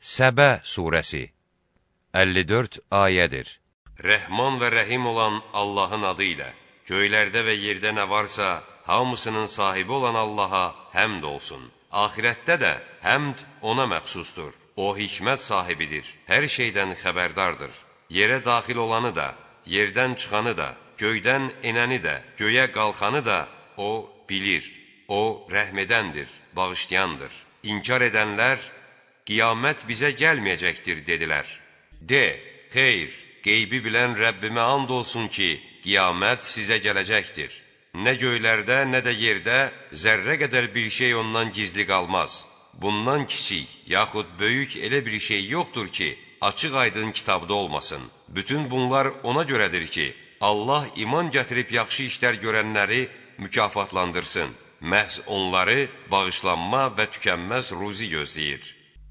Səbə surəsi 54 ayədir. Rəhman və rəhim olan Allahın adı ilə, göylərdə və yerdə nə varsa, hamısının sahibi olan Allaha həmd olsun. Ahirətdə də həmd ona məxsusdur. O, hikmət sahibidir, hər şeydən xəbərdardır. Yerə daxil olanı da, yerdən çıxanı da, göydən enəni də, göyə qalxanı da O bilir. O, rəhmədəndir, bağışlayandır. İnkar edənlər, qiyamət bizə gəlməyəcəkdir, dedilər. De, xeyr, qeybi bilən Rəbbimə and olsun ki, qiyamət sizə gələcəkdir. Nə göylərdə, nə də yerdə zərrə qədər bir şey ondan gizli qalmaz. Bundan kiçik, yaxud böyük elə bir şey yoxdur ki, açıq aydın kitabda olmasın. Bütün bunlar ona görədir ki, Allah iman gətirib yaxşı işlər görənləri mükafatlandırsın. Məhz onları bağışlanma və tükənməz ruzi gözləyir.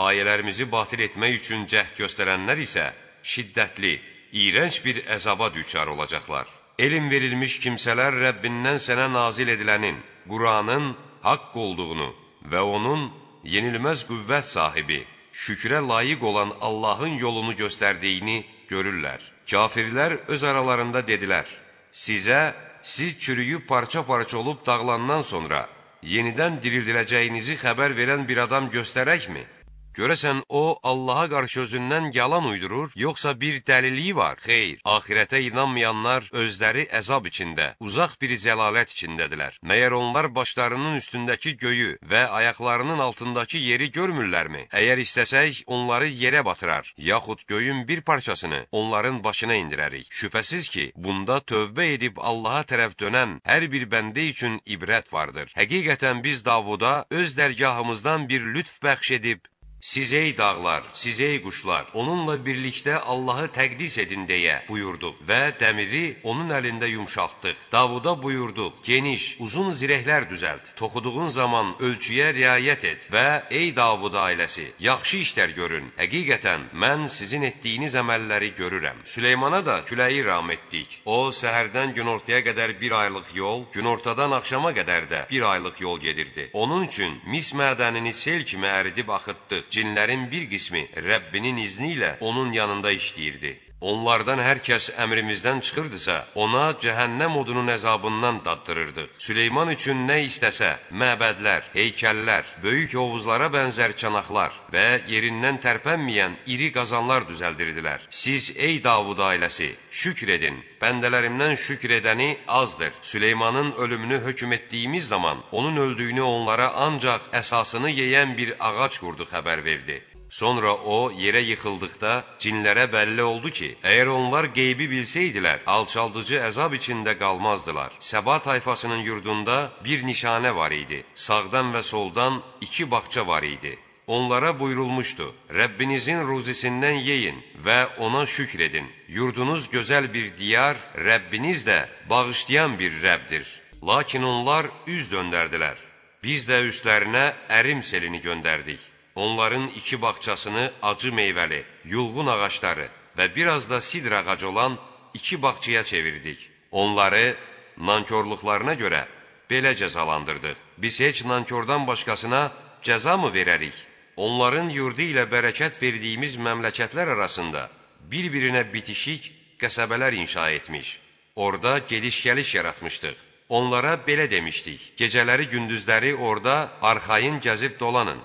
Ayələrimizi batil etmək üçün cəhd göstərənlər isə şiddətli, iyrənc bir əzaba düçar olacaqlar. Elm verilmiş kimsələr Rəbbindən sənə nazil edilənin, Quranın haqq olduğunu və onun yenilməz qüvvət sahibi, şükrə layiq olan Allahın yolunu göstərdiyini görürlər. Kafirlər öz aralarında dedilər, sizə siz çürüyüb parça-parça olub dağlandan sonra yenidən dirildiləcəyinizi xəbər verən bir adam göstərəkmi? Görəsən o Allaha qarşı özündən yalan uydurur, yoxsa bir dəliliyi var? Xeyr, axirətə inanmayanlar özləri əzab içində, uzaq bir zəlalət içindədirlər. Məyər onlar başlarının üstündəki göyü və ayaqlarının altındakı yeri görmürlərmi? Əgər istəsək, onları yerə batırar, yaxud göyün bir parçasını onların başına indirərik. Şübhəsiz ki, bunda tövbə edib Allaha tərəf dönən hər bir bəndə üçün ibrət vardır. Həqiqətən biz Davuda öz dərgahımızdan bir lütf bəxş edib, Siz ey dağlar, siz ey quşlar, onunla birlikdə Allahı təqdis edin deyə buyurduq və dəmiri onun əlində yumşaltdıq. Davuda buyurduq, geniş, uzun zirəhlər düzəlt, toxuduğun zaman ölçüyə riayət et və ey Davud ailəsi, yaxşı işlər görün. Həqiqətən, mən sizin etdiyiniz əməlləri görürəm. Süleymana da küləyi ram etdik. O, səhərdən günortaya qədər bir aylıq yol, günortadan axşama qədər də bir aylıq yol gedirdi. Onun üçün mis mədənini sel kimi əridib axıtdıq cinlərin bir qismi Rəbbinin izni ilə onun yanında işləyirdi. Onlardan hər kəs əmrimizdən çıxırdısa, ona cəhənnəm odunun əzabından daddırırdıq. Süleyman üçün nə istəsə, məbədlər, heykəllər, böyük hovuzlara bənzər çanaqlar və yerindən tərpənməyən iri qazanlar düzəldirdilər. Siz, ey Davud ailəsi, şükr edin, bəndələrimdən şükr edəni azdır. Süleymanın ölümünü hökm etdiyimiz zaman, onun öldüyünü onlara ancaq əsasını yeyən bir ağac qurdu xəbər verdi. Sonra o yerə yıxıldıqda cinlərə bəlli oldu ki, əgər onlar qeybi bilsəydilər, alçaldıcı əzab içində qalmazdılar. Səba tayfasının yurdunda bir nişanə var idi. Sağdan və soldan iki bağça var idi. Onlara buyurulmuşdu, Rəbbinizin ruzisindən yeyin və ona şükr edin. Yurdunuz gözəl bir diyar, Rəbbiniz də bağışlayan bir Rəbdir. Lakin onlar üz döndərdilər. Biz də üstlərinə ərim selini göndərdik. Onların iki bağçasını acı meyvəli, yulğun ağacları və biraz da sidr ağacı olan iki bağçaya çevirdik. Onları nankorluqlarına görə belə cəzalandırdıq. Biz heç nankordan başqasına cəza mı verərik? Onların yurdu ilə bərəkət verdiyimiz məmləkətlər arasında bir-birinə bitişik qəsəbələr inşa etmiş. Orada gediş-gəliş yaratmışdıq. Onlara belə demişdik, gecələri gündüzləri orada arxayın gəzib dolanın.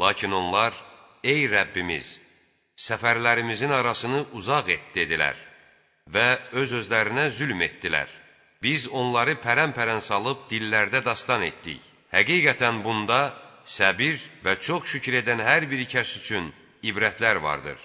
Lakin onlar, ey Rəbbimiz, səfərlərimizin arasını uzaq et, dedilər və öz-özlərinə zülm etdilər. Biz onları pərən-pərən salıb dillərdə dastan etdik. Həqiqətən bunda səbir və çox şükür edən hər bir kəs üçün ibrətlər vardır.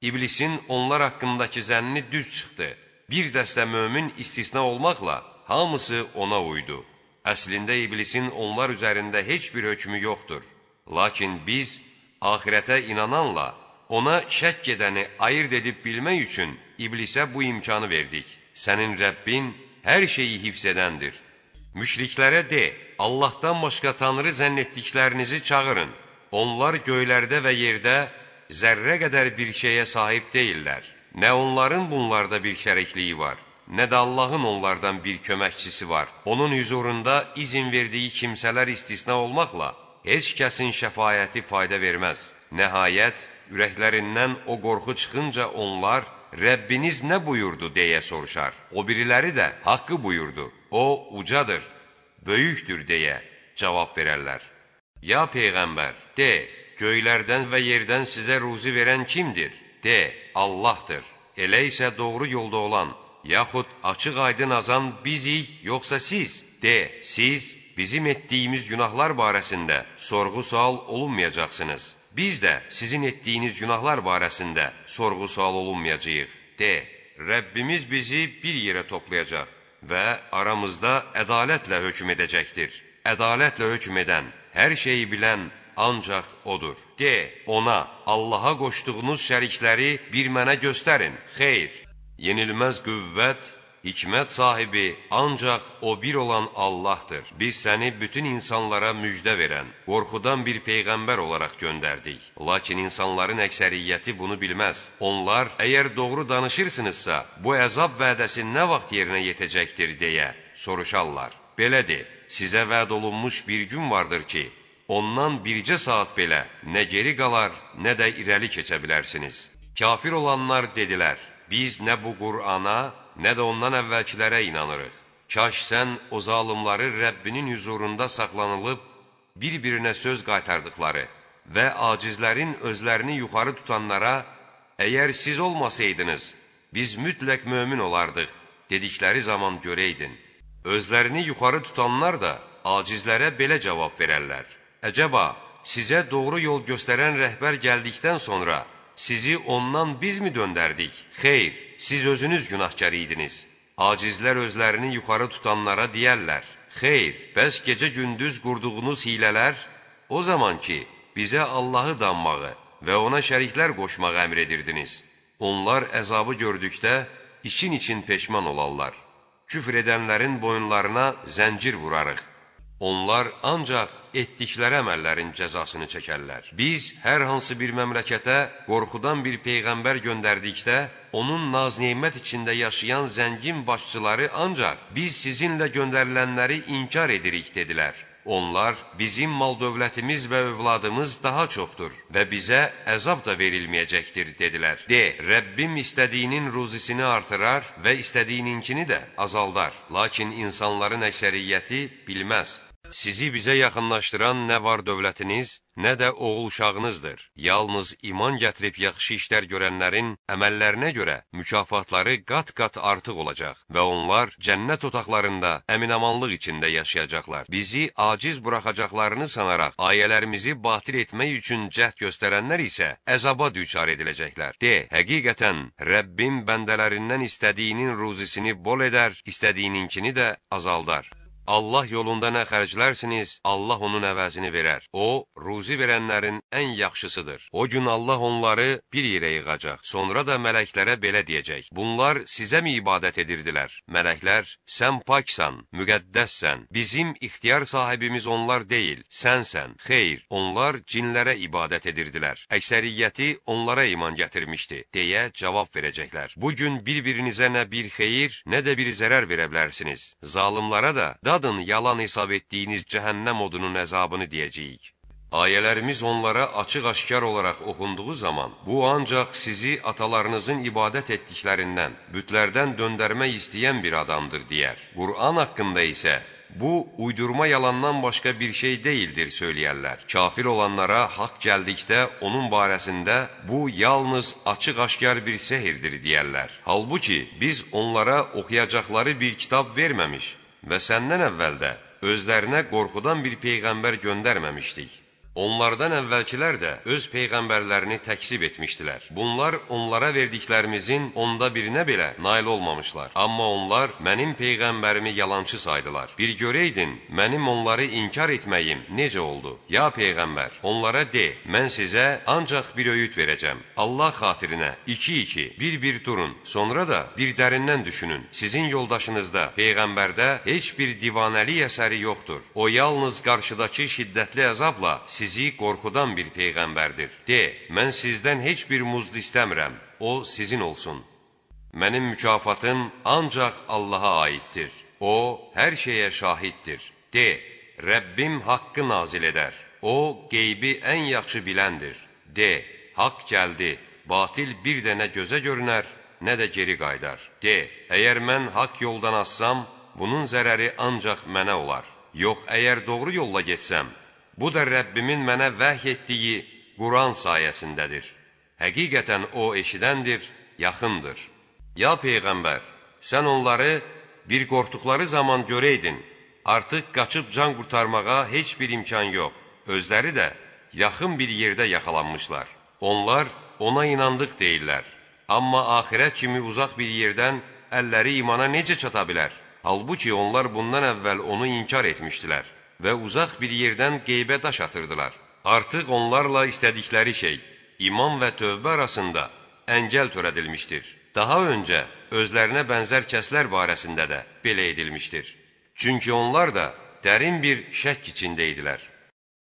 İblisin onlar haqqındakı zənni düz çıxdı. Bir dəstə mömin istisna olmaqla hamısı ona uydu. Əslində iblisin onlar üzərində heç bir hökmü yoxdur. Lakin biz axirətə inananla ona şəkk edəni ayırt edib bilmək üçün iblisə bu imkanı verdik. Sənin Rəbbin hər şeyi hifz edəndir. Müşriklərə de, Allahdan başqa tanrı zənn etdiklərinizi çağırın. Onlar göylərdə və yerdə zərrə qədər bir şeyə sahib deyillər. Nə onların bunlarda bir şərikliyi var, nə də Allahın onlardan bir köməkçisi var. Onun hüzurunda izin verdiyi kimsələr istisna olmaqla, heç kəsin şəfayəti fayda verməz. Nəhayət, ürəklərindən o qorxu çıxınca onlar Rəbbiniz nə buyurdu deyə soruşar. O biriləri də haqqı buyurdu. O ucadır, böyükdür deyə cavab verərlər. Ya Peyğəmbər, de, göylərdən və yerdən sizə ruzi verən kimdir? De, Allahdır. Elə isə doğru yolda olan, yaxud açıq aydın azan bizik, yoxsa siz? De, siz bizim etdiyimiz günahlar barəsində sorğu-sual olunmayacaqsınız. Biz də sizin etdiyiniz günahlar barəsində sorğu-sual olunmayacağıq. De, Rəbbimiz bizi bir yerə toplayacaq və aramızda ədalətlə hökm edəcəkdir. Ədalətlə hökm edən, hər şeyi bilən ancaq O'dur. De, ona, Allaha qoşduğunuz şərikləri bir mənə göstərin. Xeyr, yenilməz qüvvət, hikmət sahibi ancaq o bir olan Allahdır. Biz səni bütün insanlara müjdə verən, qorxudan bir peyğəmbər olaraq göndərdik. Lakin insanların əksəriyyəti bunu bilməz. Onlar, əgər doğru danışırsınızsa, bu əzab vədəsi nə vaxt yerinə yetəcəkdir deyə soruşarlar. Belədir, sizə vəd olunmuş bir gün vardır ki, ondan bircə saat belə nə geri qalar, nə də irəli keçə bilərsiniz. Kafir olanlar dedilər, biz nə bu Qur'ana, nə də ondan əvvəlkilərə inanırıq. Kaş sən o zalimları Rəbbinin hüzurunda saxlanılıb, bir-birinə söz qaytardıqları və acizlərin özlərini yuxarı tutanlara, əgər siz olmasaydınız, biz mütləq mömin olardıq, dedikləri zaman görəydin. Özlərini yuxarı tutanlar da acizlərə belə cavab verərlər. Əcəba, sizə doğru yol göstərən rəhbər gəldikdən sonra, sizi ondan biz mi döndərdik? Xeyr, siz özünüz günahkar idiniz. Acizlər özlərini yuxarı tutanlara deyərlər, Xeyr, bəs gecə-gündüz qurduğunuz hilələr, o zaman ki, bizə Allahı danmağı və ona şəriklər qoşmağı əmr edirdiniz. Onlar əzabı gördükdə, için-için peşman olarlar. Küfr edənlərin boyunlarına zəncir vurarıq. Onlar ancaq etdikləri əməllərin cəzasını çəkərlər. Biz hər hansı bir məmləkətə qorxudan bir peyğəmbər göndərdikdə, onun naz-nemət içində yaşayan zəngin başçıları ancaq biz sizinlə göndərilənləri inkar edirik, dedilər. Onlar, bizim mal-dövlətimiz və övladımız daha çoxdur və bizə əzab da verilməyəcəkdir, dedilər. De, Rəbbim istədiyinin ruzisini artırar və istədiyininkini də azaldar. Lakin insanların əksəriyyəti bilməz. Sizi bizə yaxınlaşdıran nə var dövlətiniz, nə də oğul uşağınızdır. Yalnız iman gətirib yaxşı işlər görənlərin əməllərinə görə mükafatları qat-qat artıq olacaq və onlar cənnət otaqlarında əminamanlıq içində yaşayacaqlar. Bizi aciz buraxacaqlarını sanaraq ayələrimizi batil etmək üçün cəhd göstərənlər isə əzaba düçar ediləcəklər. De, həqiqətən Rəbbim bəndələrindən istədiyinin ruzisini bol edər, istədiyininkini də azaldar. Allah yolunda nə xərclərsiniz, Allah onun əvəzini verər. O, ruzi verənlərin ən yaxşısıdır. O gün Allah onları bir yerə yığacaq. Sonra da mələklərə belə deyəcək. Bunlar sizə mi ibadət edirdilər? Mələklər, sən paksan, müqəddəssən. Bizim ixtiyar sahibimiz onlar deyil, sənsən. Xeyr, onlar cinlərə ibadət edirdilər. Əksəriyyəti onlara iman gətirmişdi, deyə cavab verəcəklər. Bu gün bir-birinizə nə bir xeyir, nə də bir zərər verə bilərsiniz. Zalımlara da, da dadın yalan hesab etdiyiniz cəhənnəm odunun əzabını deyəcəyik. Ayələrimiz onlara açıq-aşkar olaraq oxunduğu zaman, bu ancaq sizi atalarınızın ibadət etdiklərindən, bütlərdən döndərmək istəyən bir adamdır, deyər. Qur'an haqqında isə, bu, uydurma yalandan başqa bir şey deyildir, söyləyərlər. Kafir olanlara haqq gəldikdə, onun barəsində, bu, yalnız açıq-aşkar bir sehirdir, deyərlər. Halbuki, biz onlara oxuyacaqları bir kitab verməmiş, və səndən əvvəl də özlərinə qorxudan bir peyğəmbər göndərməmişdik. Onlardan əvvəlkilər də öz peyğəmbərlərini təksib etmişdilər. Bunlar onlara verdiklərimizin onda birinə belə nail olmamışlar. Amma onlar mənim peyğəmbərimi yalançı saydılar. Bir görəydin, mənim onları inkar etməyim necə oldu? Ya peyğəmbər, onlara de, mən sizə ancaq bir öyüd verəcəm. Allah xatirinə iki-iki, bir-bir durun. Sonra da bir dərindən düşünün. Sizin yoldaşınızda, peyğəmbərdə heç bir divanəlik əsəri yoxdur. O yalnız qarşıdakı şiddətli əzabla siz sizi qorxudan bir peyğəmbərdir. De, mən sizdən heç bir muzd istəmirəm, o sizin olsun. Mənim mükafatım ancaq Allaha aiddir. O, hər şeyə şahiddir. De, Rəbbim haqqı nazil edər. O, qeybi ən yaxşı biləndir. De, haqq gəldi, batil bir də nə gözə görünər, nə də geri qaydar. De, əgər mən haqq yoldan assam, bunun zərəri ancaq mənə olar. Yox, əgər doğru yolla getsəm, bu da Rəbbimin mənə vəhy etdiyi Quran sayəsindədir. Həqiqətən o eşidəndir, yaxındır. Ya Peyğəmbər, sən onları bir qorxduqları zaman görəydin, artıq qaçıb can qurtarmağa heç bir imkan yox. Özləri də yaxın bir yerdə yaxalanmışlar. Onlar ona inandıq deyirlər. Amma axirət kimi uzaq bir yerdən əlləri imana necə çata bilər? Halbuki onlar bundan əvvəl onu inkar etmişdilər və uzaq bir yerdən qeybə daş atırdılar. Artıq onlarla istədikləri şey, iman və tövbə arasında əngəl törədilmişdir. Daha öncə özlərinə bənzər kəslər barəsində də belə edilmişdir. Çünki onlar da dərin bir şək içində idilər.